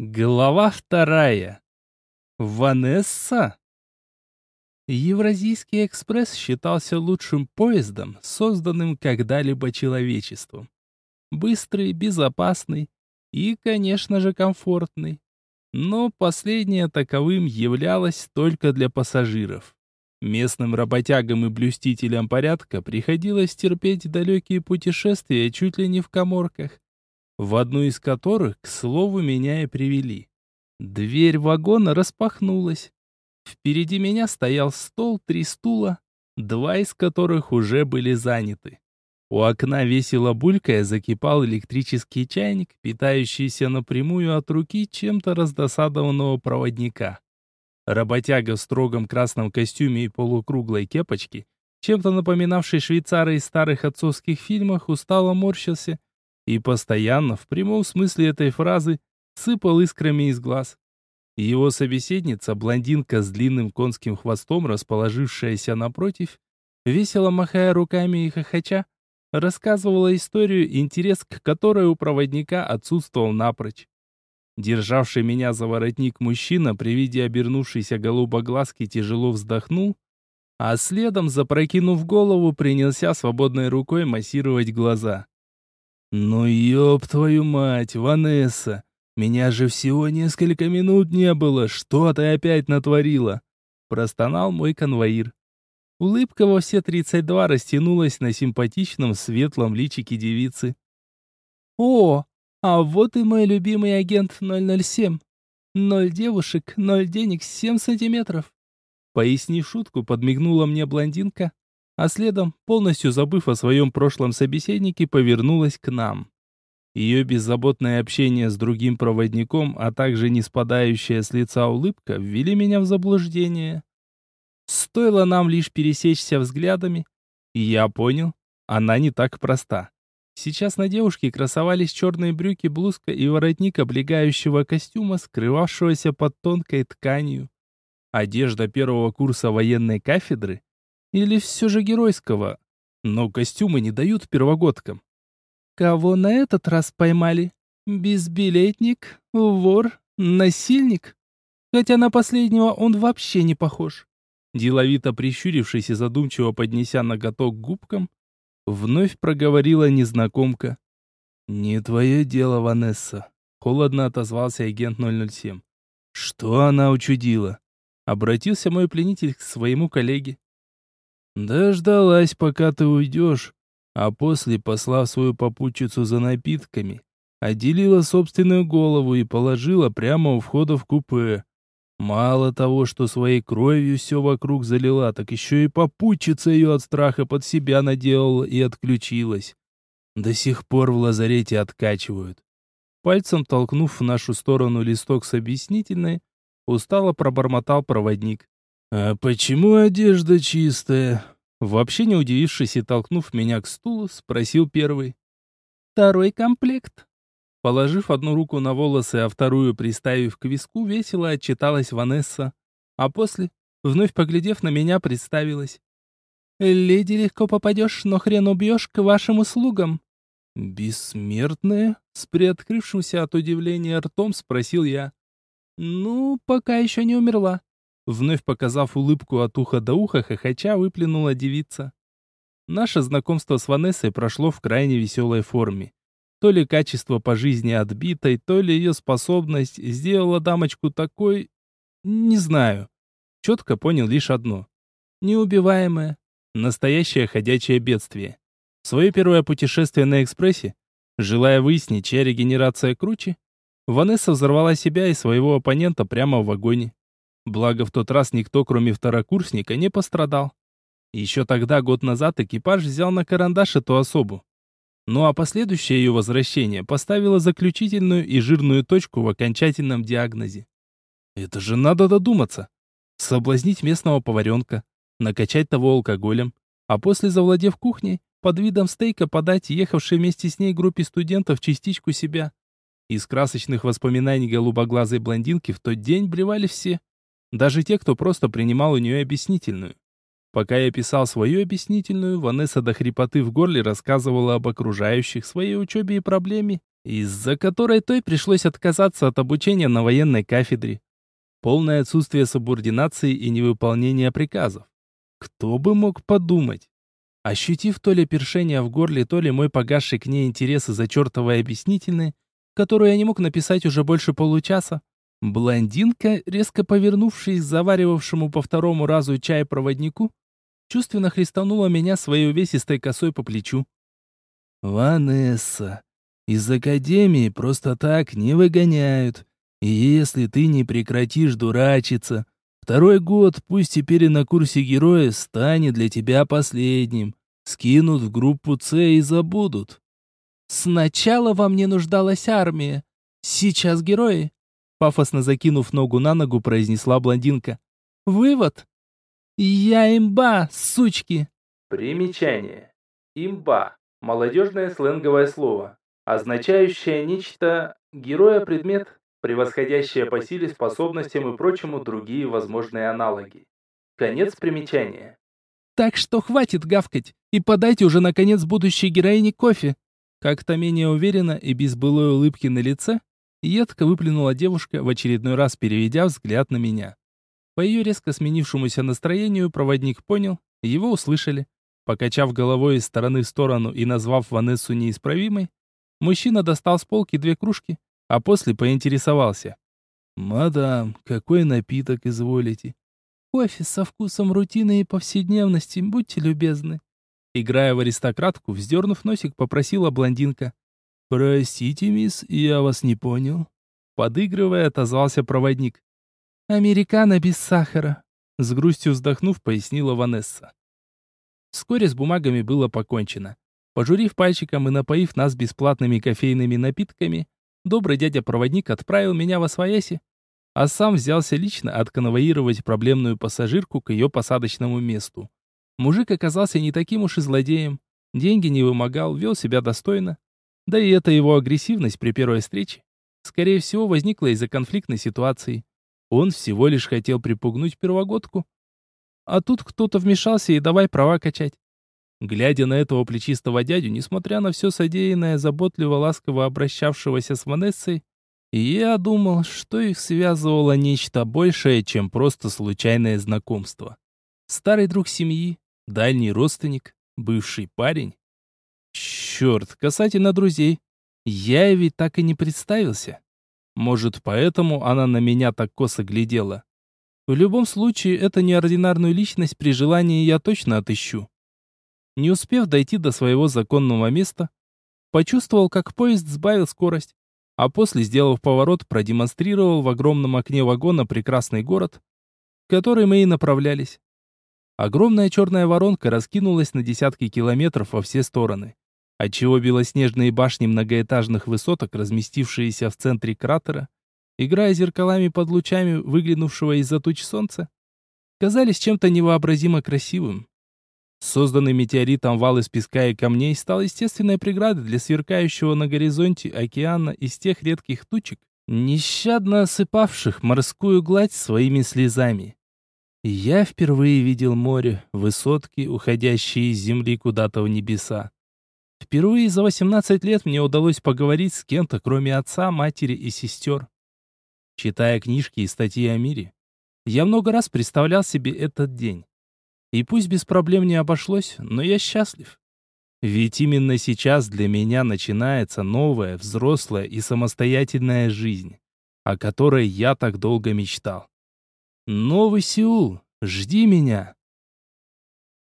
Глава вторая. Ванесса? Евразийский экспресс считался лучшим поездом, созданным когда-либо человечеством. Быстрый, безопасный и, конечно же, комфортный. Но последнее таковым являлось только для пассажиров. Местным работягам и блюстителям порядка приходилось терпеть далекие путешествия чуть ли не в коморках в одну из которых, к слову, меня и привели. Дверь вагона распахнулась. Впереди меня стоял стол, три стула, два из которых уже были заняты. У окна весело булькая закипал электрический чайник, питающийся напрямую от руки чем-то раздосадованного проводника. Работяга в строгом красном костюме и полукруглой кепочке, чем-то напоминавший швейцара из старых отцовских фильмах, устало морщился и постоянно, в прямом смысле этой фразы, сыпал искрами из глаз. Его собеседница, блондинка с длинным конским хвостом, расположившаяся напротив, весело махая руками и хохоча, рассказывала историю, интерес к которой у проводника отсутствовал напрочь. Державший меня за воротник мужчина при виде обернувшейся голубоглазки тяжело вздохнул, а следом, запрокинув голову, принялся свободной рукой массировать глаза. «Ну ёб твою мать, Ванесса! Меня же всего несколько минут не было, что ты опять натворила?» Простонал мой конвоир. Улыбка во все тридцать два растянулась на симпатичном светлом личике девицы. «О, а вот и мой любимый агент 007. Ноль девушек, ноль денег, семь сантиметров». Пояснив шутку, подмигнула мне блондинка, а следом, полностью забыв о своем прошлом собеседнике, повернулась к нам. Ее беззаботное общение с другим проводником, а также не спадающая с лица улыбка, ввели меня в заблуждение. Стоило нам лишь пересечься взглядами, и я понял, она не так проста. Сейчас на девушке красовались черные брюки, блузка и воротник облегающего костюма, скрывавшегося под тонкой тканью. Одежда первого курса военной кафедры или все же геройского? Но костюмы не дают первогодкам. Кого на этот раз поймали? Безбилетник? Вор? Насильник? Хотя на последнего он вообще не похож. Деловито прищурившись и задумчиво поднеся ноготок губкам, вновь проговорила незнакомка. «Не твое дело, Ванесса», — холодно отозвался агент 007. «Что она учудила?» Обратился мой пленитель к своему коллеге. Дождалась, пока ты уйдешь, а после, послав свою попутчицу за напитками, отделила собственную голову и положила прямо у входа в купе. Мало того, что своей кровью все вокруг залила, так еще и попутчица ее от страха под себя наделала и отключилась. До сих пор в лазарете откачивают. Пальцем толкнув в нашу сторону листок с объяснительной, устало пробормотал проводник. «А почему одежда чистая?» Вообще не удивившись и толкнув меня к стулу, спросил первый. «Второй комплект». Положив одну руку на волосы, а вторую приставив к виску, весело отчиталась Ванесса. А после, вновь поглядев на меня, представилась. «Леди легко попадешь, но хрен убьешь к вашим услугам». «Бессмертная?» — с приоткрывшимся от удивления ртом спросил я. «Ну, пока еще не умерла», Вновь показав улыбку от уха до уха, хохоча выплюнула девица. Наше знакомство с Ванессой прошло в крайне веселой форме. То ли качество по жизни отбитой, то ли ее способность сделала дамочку такой... Не знаю. Четко понял лишь одно. Неубиваемое. Настоящее ходячее бедствие. Свое первое путешествие на экспрессе, желая выяснить, чья регенерация круче, Ванесса взорвала себя и своего оппонента прямо в вагоне. Благо в тот раз никто, кроме второкурсника, не пострадал. Еще тогда, год назад, экипаж взял на карандаш эту особу. Ну а последующее ее возвращение поставило заключительную и жирную точку в окончательном диагнозе. Это же надо додуматься. Соблазнить местного поваренка, накачать того алкоголем, а после, завладев кухней, под видом стейка подать ехавшей вместе с ней группе студентов частичку себя. Из красочных воспоминаний голубоглазой блондинки в тот день бревали все. Даже те, кто просто принимал у нее объяснительную. Пока я писал свою объяснительную, Ванесса до хрипоты в горле рассказывала об окружающих, своей учебе и проблеме, из-за которой той пришлось отказаться от обучения на военной кафедре. Полное отсутствие субординации и невыполнения приказов. Кто бы мог подумать? Ощутив то ли першение в горле, то ли мой погасший к ней интерес из-за чертовой объяснительной, которую я не мог написать уже больше получаса, блондинка, резко повернувшись к заваривавшему по второму разу чай проводнику, чувственно христанула меня своей увесистой косой по плечу. «Ванесса, из академии просто так не выгоняют. И если ты не прекратишь дурачиться, второй год, пусть теперь и на курсе героя, станет для тебя последним. Скинут в группу С и забудут. Сначала во мне нуждалась армия. Сейчас герои. Пафосно закинув ногу на ногу, произнесла блондинка. Вывод. Я имба, сучки. Примечание. Имба. Молодежное сленговое слово, означающее нечто героя-предмет, превосходящее по силе, способностям и прочему другие возможные аналоги. Конец примечания. Так что хватит гавкать и подайте уже наконец будущей героине кофе. Как-то менее уверенно и без былой улыбки на лице, едко выплюнула девушка, в очередной раз переведя взгляд на меня. По ее резко сменившемуся настроению проводник понял, его услышали. Покачав головой из стороны в сторону и назвав Ванессу неисправимой, мужчина достал с полки две кружки, а после поинтересовался. «Мадам, какой напиток изволите?» Кофе со вкусом рутины и повседневности, будьте любезны. Играя в аристократку, вздернув носик, попросила блондинка. «Простите, мисс, я вас не понял». Подыгрывая, отозвался проводник. «Американо без сахара», — с грустью вздохнув, пояснила Ванесса. Вскоре с бумагами было покончено. Пожурив пальчиком и напоив нас бесплатными кофейными напитками, добрый дядя-проводник отправил меня в Освояси, а сам взялся лично отконвоировать проблемную пассажирку к ее посадочному месту. Мужик оказался не таким уж и злодеем, деньги не вымогал, вел себя достойно. Да и эта его агрессивность при первой встрече, скорее всего, возникла из-за конфликтной ситуации. Он всего лишь хотел припугнуть первогодку. А тут кто-то вмешался и давай права качать. Глядя на этого плечистого дядю, несмотря на все содеянное, заботливо-ласково обращавшегося с Ванессой, я думал, что их связывало нечто большее, чем просто случайное знакомство. Старый друг семьи, дальний родственник, бывший парень. Черт, касательно друзей. Я ведь так и не представился. Может, поэтому она на меня так косо глядела. В любом случае, это неординарную личность при желании я точно отыщу. Не успев дойти до своего законного места, почувствовал, как поезд сбавил скорость а после, сделав поворот, продемонстрировал в огромном окне вагона прекрасный город, в который мы и направлялись. Огромная черная воронка раскинулась на десятки километров во все стороны, отчего белоснежные башни многоэтажных высоток, разместившиеся в центре кратера, играя зеркалами под лучами выглянувшего из-за туч солнца, казались чем-то невообразимо красивым. Созданный метеоритом вал из песка и камней стал естественной преградой для сверкающего на горизонте океана из тех редких тучек, нещадно осыпавших морскую гладь своими слезами. Я впервые видел море, высотки, уходящие из земли куда-то в небеса. Впервые за 18 лет мне удалось поговорить с кем-то, кроме отца, матери и сестер. Читая книжки и статьи о мире, я много раз представлял себе этот день. И пусть без проблем не обошлось, но я счастлив. Ведь именно сейчас для меня начинается новая, взрослая и самостоятельная жизнь, о которой я так долго мечтал. Новый Сеул, жди меня.